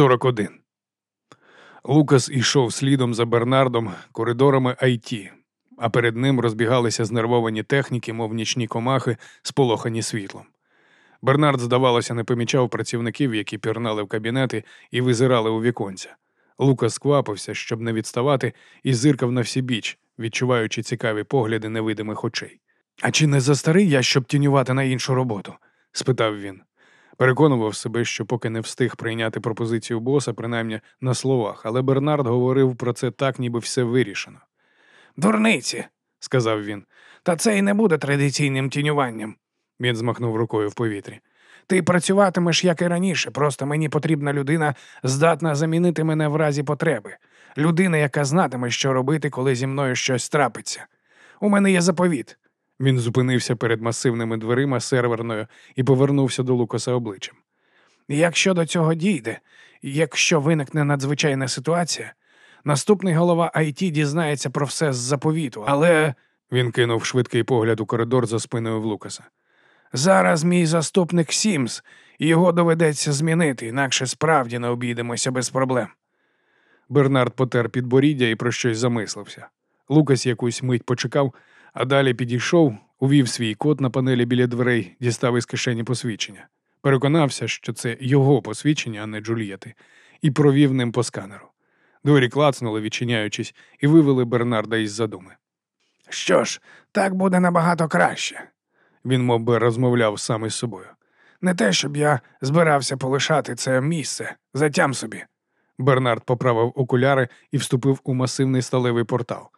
41. Лукас ішов слідом за Бернардом коридорами IT, а перед ним розбігалися знервовані техніки, мов нічні комахи, сполохані світлом. Бернард, здавалося, не помічав працівників, які пірнали в кабінети і визирали у віконця. Лукас сквапився, щоб не відставати, і зиркав на всі біч, відчуваючи цікаві погляди невидимих очей. А чи не застарий я, щоб тінювати на іншу роботу? спитав він. Переконував себе, що поки не встиг прийняти пропозицію боса, принаймні на словах, але Бернард говорив про це так, ніби все вирішено. Дурниці, сказав він. та це й не буде традиційним тінюванням. Він змахнув рукою в повітрі. Ти працюватимеш, як і раніше, просто мені потрібна людина, здатна замінити мене в разі потреби. Людина, яка знатиме, що робити, коли зі мною щось трапиться. У мене є заповіт. Він зупинився перед масивними дверима серверною і повернувся до Лукаса обличчям. Якщо до цього дійде, якщо виникне надзвичайна ситуація, наступний голова IT дізнається про все з заповіту, але Він кинув швидкий погляд у коридор за спиною в Лукаса. зараз мій заступник Сімс, його доведеться змінити, інакше справді не обійдемося без проблем. Бернард потер підборіддя і про щось замислився. Лукас якусь мить почекав, а далі підійшов, увів свій код на панелі біля дверей, дістав із кишені посвідчення. Переконався, що це його посвідчення, а не Джульєти, і провів ним по сканеру. Двері клацнули, відчиняючись, і вивели Бернарда із задуми. Що ж, так буде набагато краще. Він мов би, розмовляв сам із собою. Не те, щоб я збирався полишати це місце, затям собі. Бернард поправив окуляри і вступив у масивний сталевий портал.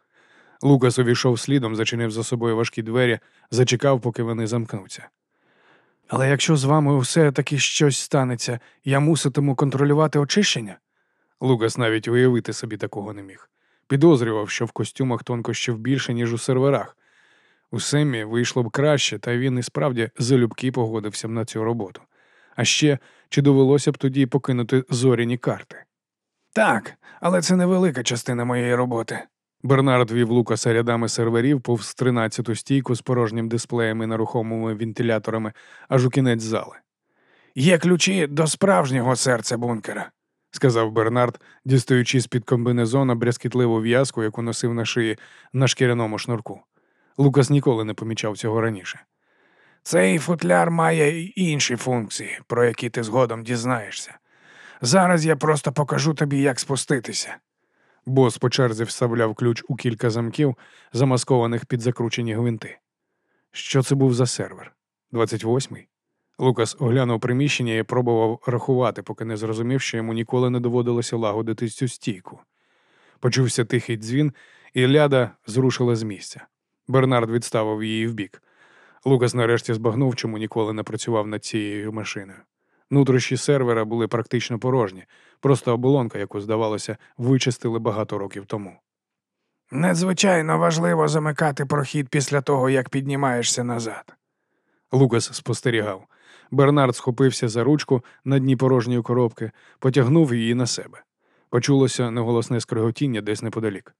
Лукас увійшов слідом, зачинив за собою важкі двері, зачекав, поки вони замкнуться. Але якщо з вами все таки щось станеться, я муситиму контролювати очищення? Лукас навіть уявити собі такого не міг. Підозрював, що в костюмах тонкощів більше, ніж у серверах. У Семі вийшло б краще, та він і справді залюбки погодився б на цю роботу. А ще чи довелося б тоді покинути зоряні карти? Так, але це невелика частина моєї роботи. Бернард вів Лукаса рядами серверів повз 13-ту стійку з порожнім дисплеєм і нерухомими вентиляторами, аж у кінець зали. Є ключі до справжнього серця бункера. сказав Бернард, дістаючи з-під комбинезона брязкітливу в'язку, яку носив на шиї на шкіряному шнурку. Лукас ніколи не помічав цього раніше. Цей футляр має й інші функції, про які ти згодом дізнаєшся. Зараз я просто покажу тобі, як спуститися. Бос по черзі вставляв ключ у кілька замків, замаскованих під закручені гвинти. Що це був за сервер? 28-й? Лукас оглянув приміщення і пробував рахувати, поки не зрозумів, що йому ніколи не доводилося лагодити цю стійку. Почувся тихий дзвін, і ляда зрушила з місця. Бернард відставив її вбік. Лукас нарешті збагнув, чому ніколи не працював над цією машиною. Нутрощі сервера були практично порожні, просто оболонка, яку, здавалося, вичистили багато років тому. Надзвичайно важливо замикати прохід після того, як піднімаєшся назад. Лукас спостерігав. Бернард схопився за ручку на дні порожньої коробки, потягнув її на себе. Почулося неголосне скриготіння десь неподалік.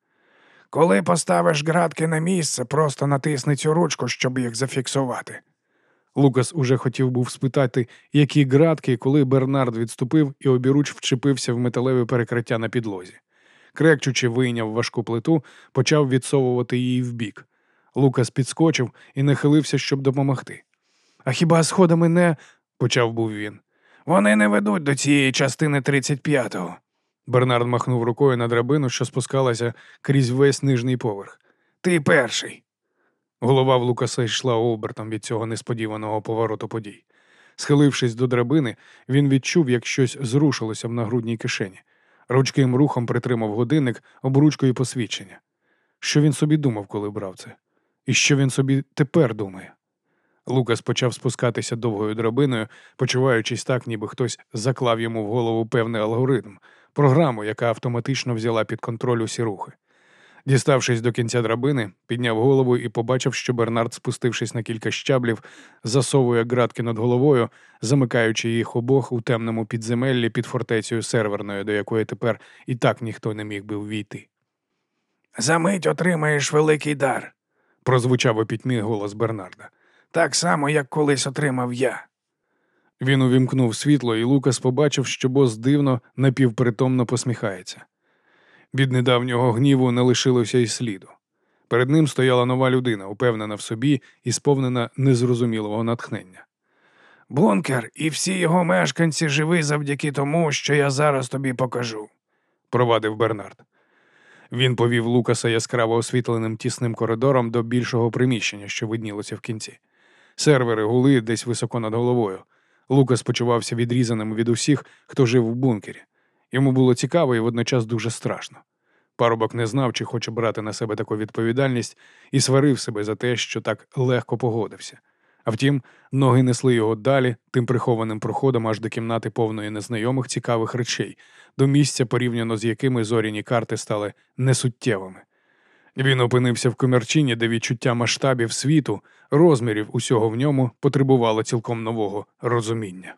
Коли поставиш градки на місце, просто натисни цю ручку, щоб їх зафіксувати. Лукас уже хотів був спитати, які градки, коли Бернард відступив і обіруч вчепився в металеве перекриття на підлозі. Крекчучи, вийняв важку плиту, почав відсовувати її вбік. Лукас підскочив і нахилився, щоб допомогти. А хіба сходами не. почав був він. Вони не ведуть до цієї частини 35-го. Бернард махнув рукою на драбину, що спускалася крізь весь нижній поверх. Ти перший. Голова в Лукаса йшла обертом від цього несподіваного повороту подій. Схилившись до драбини, він відчув, як щось зрушилося в нагрудній кишені. Ручким рухом притримав годинник обручкою посвідчення. Що він собі думав, коли брав це? І що він собі тепер думає? Лукас почав спускатися довгою драбиною, почуваючись так, ніби хтось заклав йому в голову певний алгоритм, програму, яка автоматично взяла під контроль усі рухи. Діставшись до кінця драбини, підняв голову і побачив, що Бернард, спустившись на кілька щаблів, засовує ґратки над головою, замикаючи їх обох у темному підземеллі під фортецею серверною, до якої тепер і так ніхто не міг би ввійти. Замить отримаєш великий дар, Прозвучав у пітьмі голос Бернарда. так само, як колись отримав я. Він увімкнув світло, і Лукас побачив, що бос дивно напівпритомно посміхається. Від недавнього гніву не лишилося й сліду. Перед ним стояла нова людина, упевнена в собі і сповнена незрозумілого натхнення. Бункер і всі його мешканці живі завдяки тому, що я зараз тобі покажу. провадив Бернард. Він повів Лукаса яскраво освітленим тісним коридором до більшого приміщення, що виднілося в кінці. Сервери гули десь високо над головою. Лукас почувався відрізаним від усіх, хто жив у бункері. Йому було цікаво і водночас дуже страшно. Парубок не знав, чи хоче брати на себе таку відповідальність, і сварив себе за те, що так легко погодився. А втім, ноги несли його далі, тим прихованим проходом аж до кімнати повної незнайомих цікавих речей, до місця, порівняно з якими зоряні карти стали несуттєвими. Він опинився в комірчині, де відчуття масштабів світу, розмірів усього в ньому потребувало цілком нового розуміння.